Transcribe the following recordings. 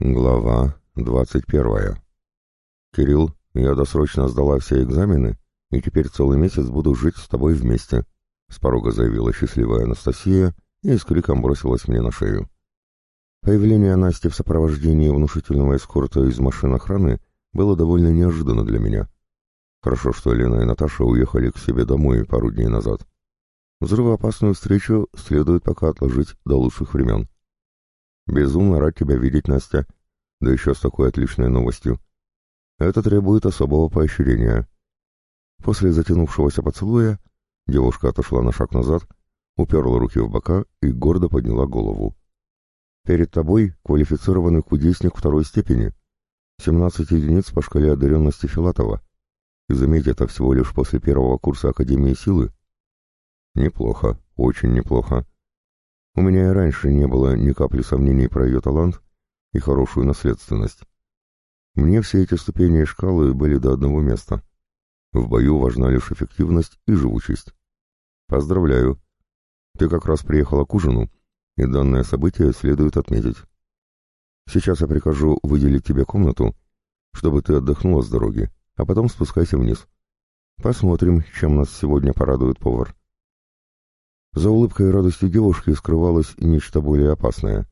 Глава двадцать первая. «Кирилл, я досрочно сдала все экзамены, и теперь целый месяц буду жить с тобой вместе», — с порога заявила счастливая Анастасия и с криком бросилась мне на шею. Появление Насти в сопровождении внушительного эскорта из машин охраны было довольно неожиданно для меня. Хорошо, что Лена и Наташа уехали к себе домой пару дней назад. Взрывоопасную встречу следует пока отложить до лучших времен. Безумно рад тебя видеть, Настя. Да еще с такой отличной новостью. Это требует особого поощрения. После затянувшегося поцелуя девушка отошла на шаг назад, уперла руки в бока и гордо подняла голову. Перед тобой квалифицированный кудесник второй степени. 17 единиц по шкале одаренности Филатова. И заметь, это всего лишь после первого курса Академии силы. Неплохо, очень неплохо. У меня и раньше не было ни капли сомнений про ее талант и хорошую наследственность. Мне все эти ступени и шкалы были до одного места. В бою важна лишь эффективность и живучесть. Поздравляю. Ты как раз приехала к ужину, и данное событие следует отметить. Сейчас я прикажу выделить тебе комнату, чтобы ты отдохнула с дороги, а потом спускайся вниз. Посмотрим, чем нас сегодня порадует повар. За улыбкой и радостью девушки скрывалось нечто более опасное.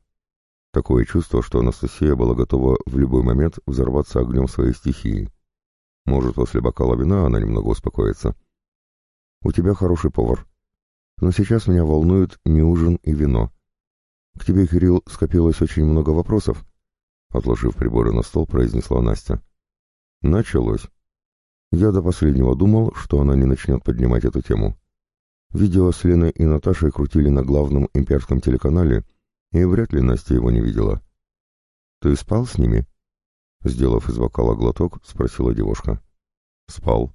Такое чувство, что Анастасия была готова в любой момент взорваться огнем своей стихии. Может, после бокала вина она немного успокоится. «У тебя хороший повар. Но сейчас меня волнуют не ужин и вино. К тебе, Кирилл, скопилось очень много вопросов», — отложив приборы на стол, произнесла Настя. «Началось. Я до последнего думал, что она не начнет поднимать эту тему. Видео с Леной и Наташей крутили на главном имперском телеканале, и вряд ли Настя его не видела. «Ты спал с ними?» Сделав из бокала глоток, спросила девушка. «Спал».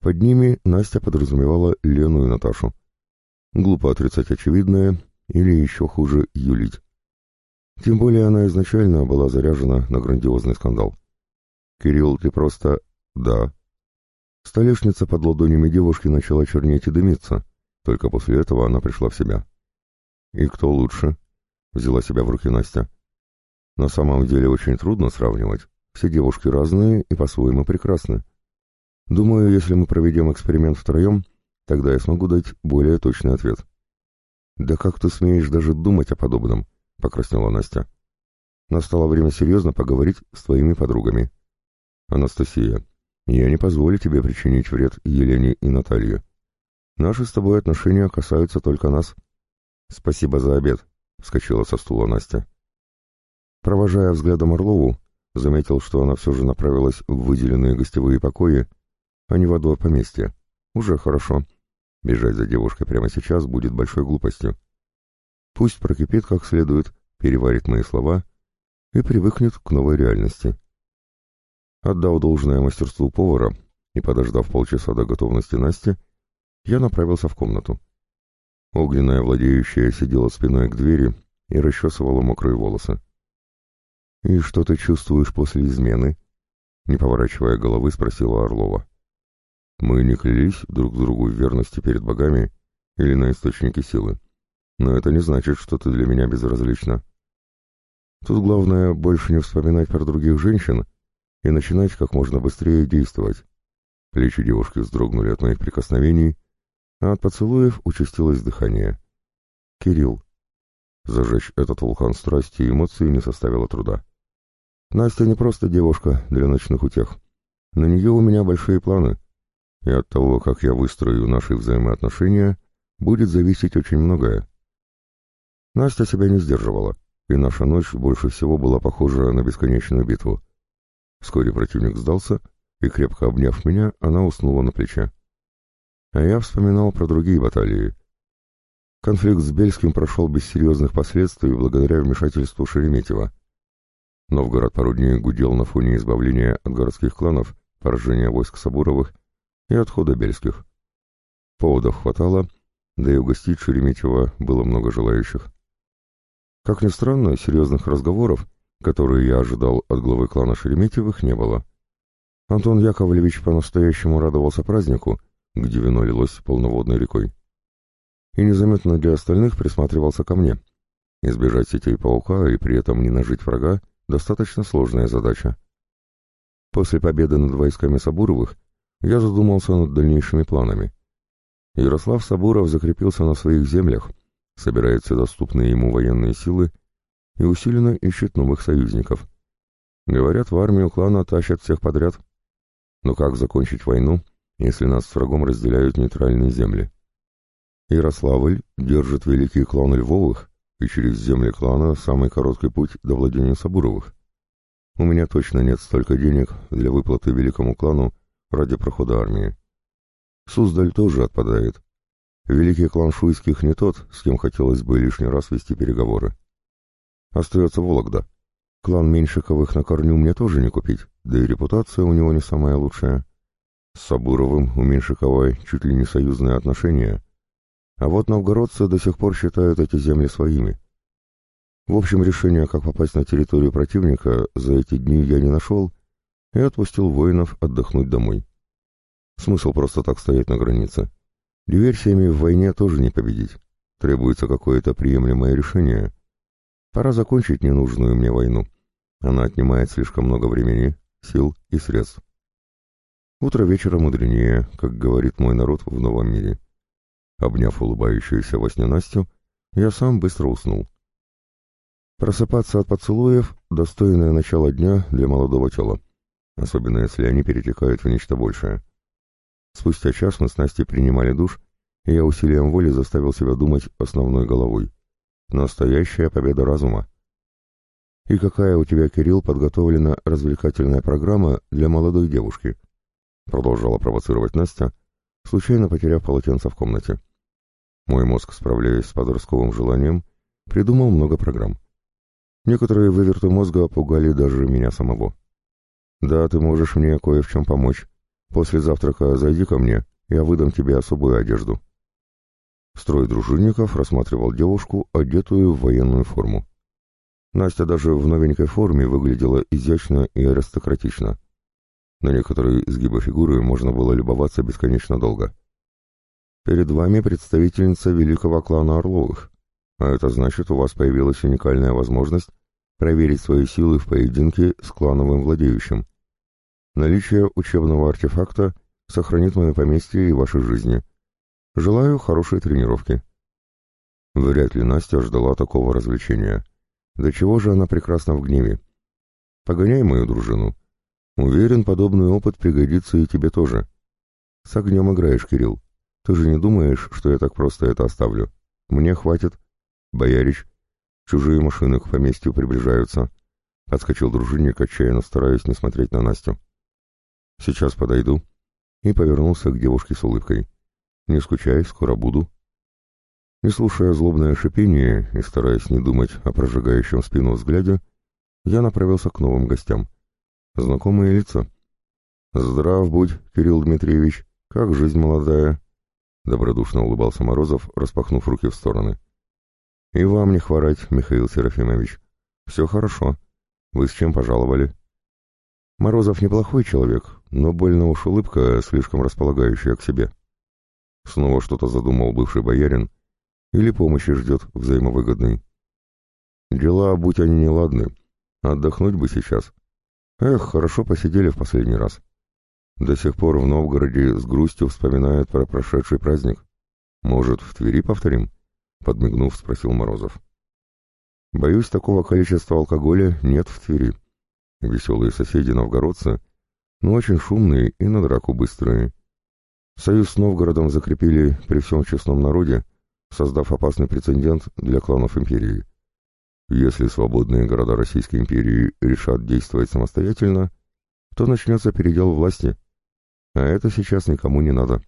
Под ними Настя подразумевала Лену и Наташу. Глупо отрицать очевидное или еще хуже юлить. Тем более она изначально была заряжена на грандиозный скандал. «Кирилл, ты просто...» «Да», Столешница под ладонями девушки начала чернеть и дымиться. Только после этого она пришла в себя. «И кто лучше?» — взяла себя в руки Настя. «На самом деле очень трудно сравнивать. Все девушки разные и по-своему прекрасны. Думаю, если мы проведем эксперимент втроем, тогда я смогу дать более точный ответ». «Да как ты смеешь даже думать о подобном?» — покраснела Настя. «Настало время серьезно поговорить с твоими подругами». «Анастасия, я не позволю тебе причинить вред Елене и Наталье. Наши с тобой отношения касаются только нас. Спасибо за обед, — вскочила со стула Настя. Провожая взглядом Орлову, заметил, что она все же направилась в выделенные гостевые покои, а не во двор поместья. Уже хорошо. Бежать за девушкой прямо сейчас будет большой глупостью. Пусть прокипит как следует, переварит мои слова и привыкнет к новой реальности. Отдав должное мастерству повара и подождав полчаса до готовности Насти, я направился в комнату. Огненная владеющая сидела спиной к двери и расчесывала мокрые волосы. «И что ты чувствуешь после измены?» Не поворачивая головы, спросила Орлова. «Мы не клялись друг другу в верности перед богами или на источнике силы, но это не значит, что ты для меня безразлична. Тут главное больше не вспоминать про других женщин и начинать как можно быстрее действовать. Плечи девушки вздрогнули от моих прикосновений, а от поцелуев участилось дыхание. «Кирилл». Зажечь этот вулкан страсти и эмоций не составило труда. Настя не просто девушка для ночных утех. На нее у меня большие планы, и от того, как я выстрою наши взаимоотношения, будет зависеть очень многое. Настя себя не сдерживала, и наша ночь больше всего была похожа на бесконечную битву. Вскоре противник сдался, и, крепко обняв меня, она уснула на плече. А я вспоминал про другие баталии. Конфликт с Бельским прошел без серьезных последствий благодаря вмешательству Шереметьева. Новгород пару дней гудел на фоне избавления от городских кланов, поражения войск Сабуровых и отхода Бельских. Поводов хватало, да и угостить Шереметьева было много желающих. Как ни странно, серьезных разговоров которые я ожидал от главы клана Шереметьевых, не было. Антон Яковлевич по-настоящему радовался празднику, где вино лилось полноводной рекой. И незаметно для остальных присматривался ко мне. Избежать сетей паука и при этом не нажить врага достаточно сложная задача. После победы над войсками Сабуровых я задумался над дальнейшими планами. Ярослав Сабуров закрепился на своих землях, собирает все доступные ему военные силы и усиленно ищет новых союзников. Говорят, в армию клана тащат всех подряд. Но как закончить войну, если нас с врагом разделяют нейтральные земли? Ярославль держит великий клан Львовых, и через земли клана самый короткий путь до владения Сабуровых. У меня точно нет столько денег для выплаты великому клану ради прохода армии. Суздаль тоже отпадает. Великий клан Шуйских не тот, с кем хотелось бы лишний раз вести переговоры. Остается Вологда. Клан Меньшиковых на корню мне тоже не купить, да и репутация у него не самая лучшая. С Сабуровым у Меньшиковой чуть ли не союзные отношения, а вот новгородцы до сих пор считают эти земли своими. В общем, решение, как попасть на территорию противника, за эти дни я не нашел и отпустил воинов отдохнуть домой. Смысл просто так стоять на границе. Диверсиями в войне тоже не победить. Требуется какое-то приемлемое решение. Пора закончить ненужную мне войну. Она отнимает слишком много времени, сил и средств. Утро вечера мудренее, как говорит мой народ в новом мире. Обняв улыбающуюся во сне Настю, я сам быстро уснул. Просыпаться от поцелуев — достойное начало дня для молодого тела, особенно если они перетекают в нечто большее. Спустя час мы с Настей принимали душ, и я усилием воли заставил себя думать основной головой. Настоящая победа разума. «И какая у тебя, Кирилл, подготовлена развлекательная программа для молодой девушки?» Продолжала провоцировать Настя, случайно потеряв полотенце в комнате. Мой мозг, справляясь с подростковым желанием, придумал много программ. Некоторые выверты мозга пугали даже меня самого. «Да, ты можешь мне кое в чем помочь. После завтрака зайди ко мне, я выдам тебе особую одежду». Строй дружинников рассматривал девушку, одетую в военную форму. Настя даже в новенькой форме выглядела изящно и аристократично. На некоторые изгибы фигуры можно было любоваться бесконечно долго. Перед вами представительница великого клана Орловых, а это значит, у вас появилась уникальная возможность проверить свои силы в поединке с клановым владеющим. Наличие учебного артефакта сохранит мое поместье и ваши жизни. Желаю хорошей тренировки. Вряд ли Настя ждала такого развлечения. До чего же она прекрасна в гневе. Погоняй мою дружину. Уверен, подобный опыт пригодится и тебе тоже. С огнем играешь, Кирилл. Ты же не думаешь, что я так просто это оставлю? Мне хватит. Боярич. Чужие машины к поместью приближаются. Подскочил дружинник, отчаянно стараясь не смотреть на Настю. Сейчас подойду. И повернулся к девушке с улыбкой. Не скучай, скоро буду. Не слушая злобное шипение и стараясь не думать о прожигающем спину взгляде, я направился к новым гостям. Знакомые лица. «Здрав будь, Кирилл Дмитриевич, как жизнь молодая?» Добродушно улыбался Морозов, распахнув руки в стороны. «И вам не хворать, Михаил Серафимович. Все хорошо. Вы с чем пожаловали?» Морозов неплохой человек, но больно уж улыбка, слишком располагающая к себе. Снова что-то задумал бывший боярин, или помощи ждет взаимовыгодный. Дела, будь они неладны, отдохнуть бы сейчас. Эх, хорошо посидели в последний раз. До сих пор в Новгороде с грустью вспоминают про прошедший праздник. Может, в Твери повторим? Подмигнув, спросил Морозов. Боюсь, такого количества алкоголя нет в Твери. Веселые соседи новгородцы, но очень шумные и на драку быстрые. Союз с Новгородом закрепили при всем честном народе, создав опасный прецедент для кланов империи. Если свободные города Российской империи решат действовать самостоятельно, то начнется передел власти, а это сейчас никому не надо.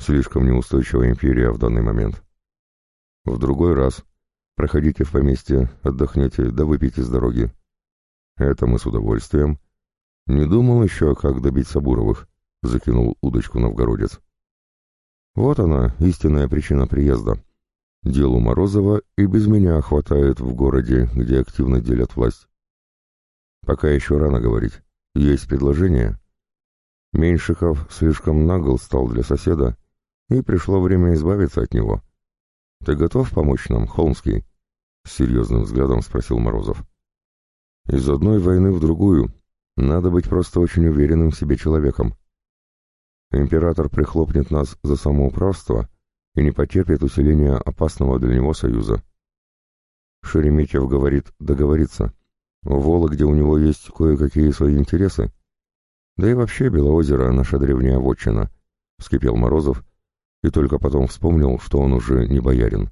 Слишком неустойчивая империя в данный момент. В другой раз проходите в поместье, отдохнете, да выпейте с дороги. Это мы с удовольствием. Не думал еще, как добить Сабуровых, закинул удочку новгородец. Вот она, истинная причина приезда. Делу Морозова и без меня хватает в городе, где активно делят власть. Пока еще рано говорить. Есть предложение. Меньшиков слишком нагл стал для соседа, и пришло время избавиться от него. Ты готов помочь нам, Холмский? С серьезным взглядом спросил Морозов. Из одной войны в другую надо быть просто очень уверенным в себе человеком. Император прихлопнет нас за самоуправство и не потерпит усиления опасного для него союза. Шереметьев говорит договориться. В Вологде у него есть кое-какие свои интересы. Да и вообще Белоозеро — наша древняя вотчина, — вскипел Морозов, и только потом вспомнил, что он уже не боярин.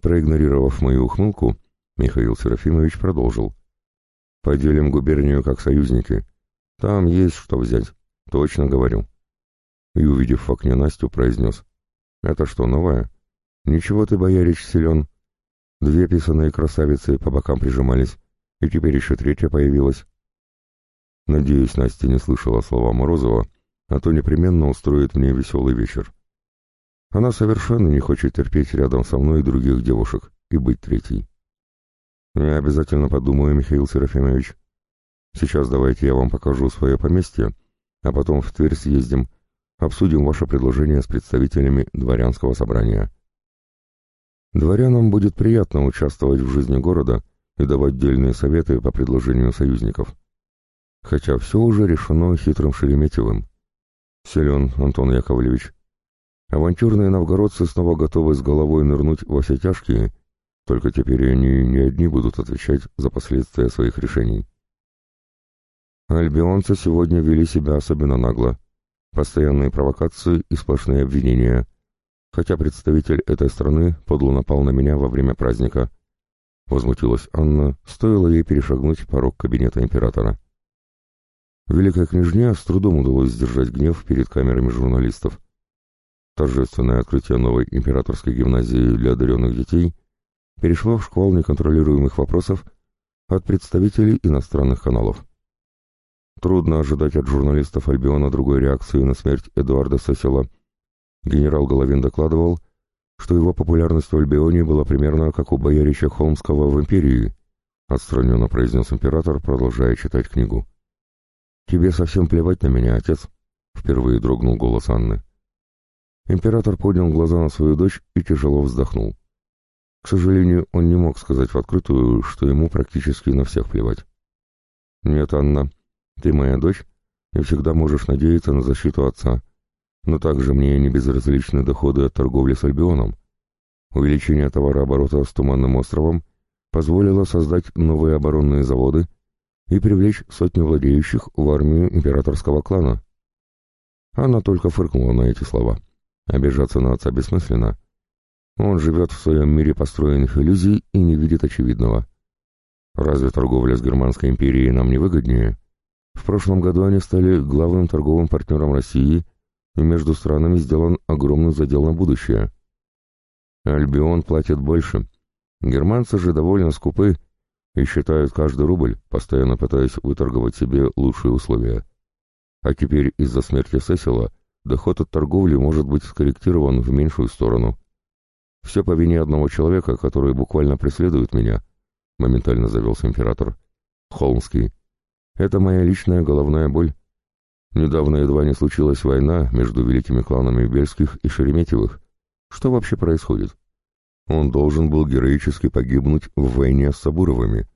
Проигнорировав мою ухмылку, Михаил Серафимович продолжил. «Поделим губернию как союзники. Там есть что взять, точно говорю». И, увидев в окне Настю, произнес. «Это что, новое? Ничего ты, боярич, силен. Две писаные красавицы по бокам прижимались, и теперь еще третья появилась. Надеюсь, Настя не слышала слова Морозова, а то непременно устроит мне веселый вечер. Она совершенно не хочет терпеть рядом со мной других девушек и быть третьей. Я обязательно подумаю, Михаил Серафимович. Сейчас давайте я вам покажу свое поместье, а потом в Тверь съездим, обсудим ваше предложение с представителями дворянского собрания. Дворянам будет приятно участвовать в жизни города и давать дельные советы по предложению союзников. Хотя все уже решено хитрым Шереметьевым. Силен Антон Яковлевич. Авантюрные новгородцы снова готовы с головой нырнуть во все тяжкие, только теперь они не одни будут отвечать за последствия своих решений. Альбионцы сегодня вели себя особенно нагло. Постоянные провокации и сплошные обвинения — хотя представитель этой страны подло напал на меня во время праздника. Возмутилась Анна, стоило ей перешагнуть порог кабинета императора. Великой княжне с трудом удалось сдержать гнев перед камерами журналистов. Торжественное открытие новой императорской гимназии для одаренных детей перешло в шквал неконтролируемых вопросов от представителей иностранных каналов. Трудно ожидать от журналистов Альбиона другой реакции на смерть Эдуарда Сесила – Генерал Головин докладывал, что его популярность в Альбионе была примерно как у боярища Холмского в империи, отстраненно произнес император, продолжая читать книгу. «Тебе совсем плевать на меня, отец?» — впервые дрогнул голос Анны. Император поднял глаза на свою дочь и тяжело вздохнул. К сожалению, он не мог сказать в открытую, что ему практически на всех плевать. «Нет, Анна, ты моя дочь и всегда можешь надеяться на защиту отца», но также мне не безразличны доходы от торговли с Альбионом. Увеличение товарооборота с Туманным островом позволило создать новые оборонные заводы и привлечь сотни владеющих в армию императорского клана. Она только фыркнула на эти слова. Обижаться на отца бессмысленно. Он живет в своем мире построенных иллюзий и не видит очевидного. Разве торговля с Германской империей нам не выгоднее? В прошлом году они стали главным торговым партнером России и между странами сделан огромный задел на будущее. Альбион платит больше. Германцы же довольно скупы и считают каждый рубль, постоянно пытаясь выторговать себе лучшие условия. А теперь из-за смерти Сесила доход от торговли может быть скорректирован в меньшую сторону. Все по вине одного человека, который буквально преследует меня, моментально завелся император. Холмский. Это моя личная головная боль. Недавно едва не случилась война между великими кланами Бельских и Шереметьевых. Что вообще происходит? Он должен был героически погибнуть в войне с Сабуровыми,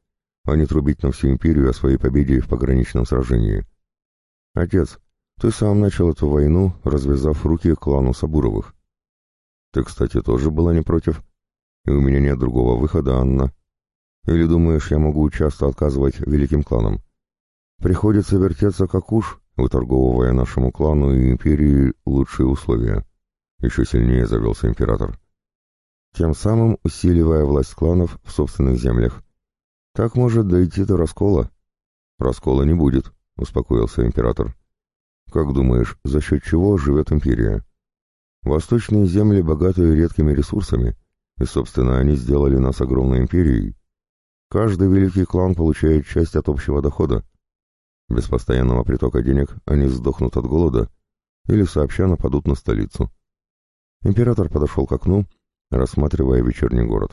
а не трубить на всю империю о своей победе в пограничном сражении. Отец, ты сам начал эту войну, развязав руки клану Сабуровых. Ты, кстати, тоже была не против. И у меня нет другого выхода, Анна. Или думаешь, я могу часто отказывать великим кланам? Приходится вертеться как уж, выторговывая нашему клану и империи лучшие условия. Еще сильнее завелся император. Тем самым усиливая власть кланов в собственных землях. Так может дойти до раскола. Раскола не будет, успокоился император. Как думаешь, за счет чего живет империя? Восточные земли богаты редкими ресурсами, и, собственно, они сделали нас огромной империей. Каждый великий клан получает часть от общего дохода. Без постоянного притока денег они сдохнут от голода или сообща нападут на столицу. Император подошел к окну, рассматривая вечерний город.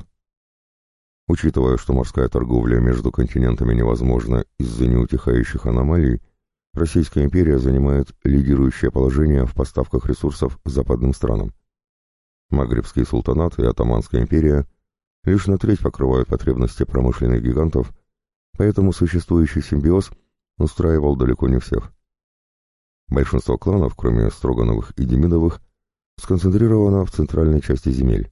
Учитывая, что морская торговля между континентами невозможна из-за неутихающих аномалий, Российская империя занимает лидирующее положение в поставках ресурсов западным странам. Магрибский султанат и Атаманская империя лишь на треть покрывают потребности промышленных гигантов поэтому существующий симбиоз устраивал далеко не всех. Большинство кланов, кроме Строгановых и Демидовых, сконцентрировано в центральной части земель.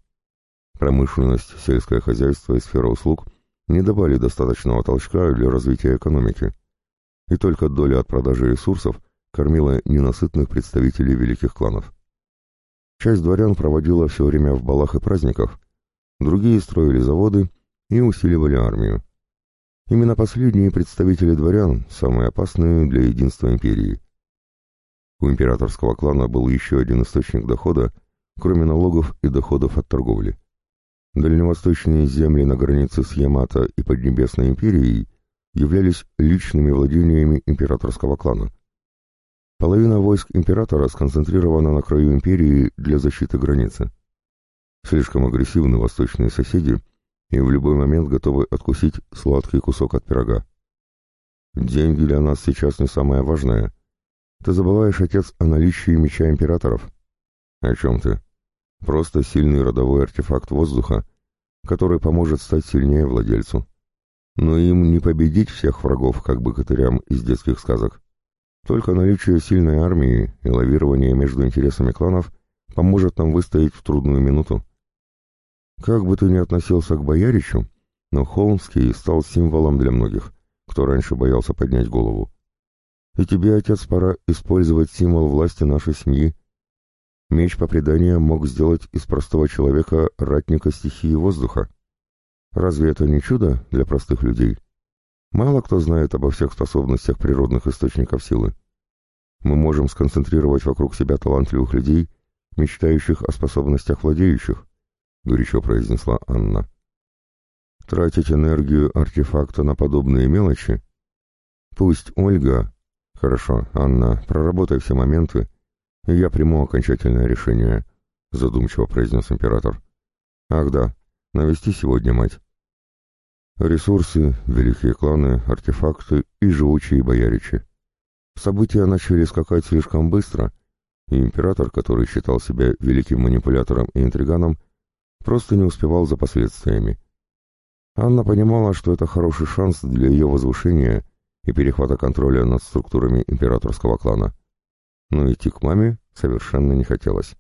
Промышленность, сельское хозяйство и сфера услуг не давали достаточного толчка для развития экономики, и только доля от продажи ресурсов кормила ненасытных представителей великих кланов. Часть дворян проводила все время в балах и праздниках, другие строили заводы и усиливали армию. Именно последние представители дворян самые опасные для единства империи. У императорского клана был еще один источник дохода, кроме налогов и доходов от торговли. Дальневосточные земли на границе с Ямато и Поднебесной империей являлись личными владениями императорского клана. Половина войск императора сконцентрирована на краю империи для защиты границы. Слишком агрессивны восточные соседи и в любой момент готовы откусить сладкий кусок от пирога. Деньги для нас сейчас не самое важное. Ты забываешь, отец, о наличии меча императоров. О чем ты? Просто сильный родовой артефакт воздуха, который поможет стать сильнее владельцу. Но им не победить всех врагов, как богатырям из детских сказок. Только наличие сильной армии и лавирование между интересами кланов поможет нам выстоять в трудную минуту. Как бы ты ни относился к бояричу, но Холмский стал символом для многих, кто раньше боялся поднять голову. И тебе, отец, пора использовать символ власти нашей семьи Меч по преданиям мог сделать из простого человека ратника стихии воздуха. Разве это не чудо для простых людей? Мало кто знает обо всех способностях природных источников силы. Мы можем сконцентрировать вокруг себя талантливых людей, мечтающих о способностях владеющих, — горячо произнесла Анна. Тратить энергию артефакта на подобные мелочи? Пусть Ольга... Хорошо, Анна, проработай все моменты, «Я приму окончательное решение», — задумчиво произнес император. «Ах да, навести сегодня мать». Ресурсы, великие кланы, артефакты и живучие бояричи. События начали скакать слишком быстро, и император, который считал себя великим манипулятором и интриганом, просто не успевал за последствиями. Анна понимала, что это хороший шанс для ее возвышения и перехвата контроля над структурами императорского клана но идти к маме совершенно не хотелось.